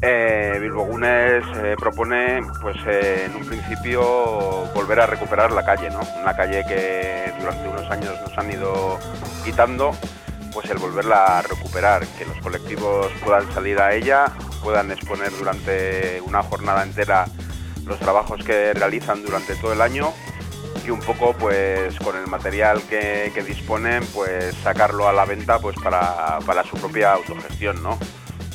Eh, Bilbogunes eh, propone, pues eh, en un principio, volver a recuperar la calle, ¿no? Una calle que durante unos años nos han ido quitando, pues el volverla a recuperar, que los colectivos puedan salir a ella, puedan exponer durante una jornada entera los trabajos que realizan durante todo el año y un poco pues con el material que, que disponen pues sacarlo a la venta pues para, para su propia autogestión, ¿no?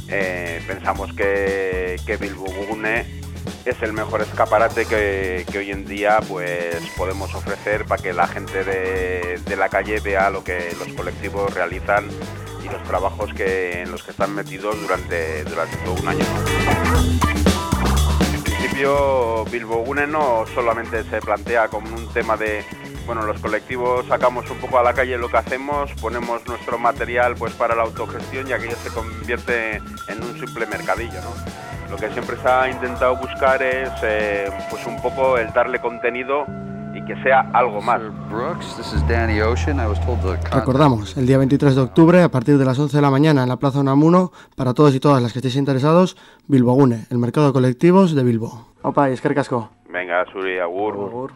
Eh, pensamos que, que Bilbo Gune es el mejor escaparate que, que, hoy en día pues podemos ofrecer para que la gente de, de, la calle vea lo que los colectivos realizan y los trabajos que, en los que están metidos durante, durante todo un año. Principio Bilbo Gune no solamente se plantea como un tema de bueno, los colectivos sacamos un poco a la calle lo que hacemos, ponemos nuestro material pues para la autogestión y aquello se convierte en un simple mercadillo, ¿no? Lo que siempre se ha intentado buscar es eh, pues un poco el darle contenido y que sea algo más. Recordamos, el día 23 de octubre, a partir de las 11 de la mañana en la Plaza Unamuno, para todos y todas las que estéis interesados, Bilbogune, el mercado de colectivos de Bilbo. Opa, y es que Venga, Suri, agur. agur.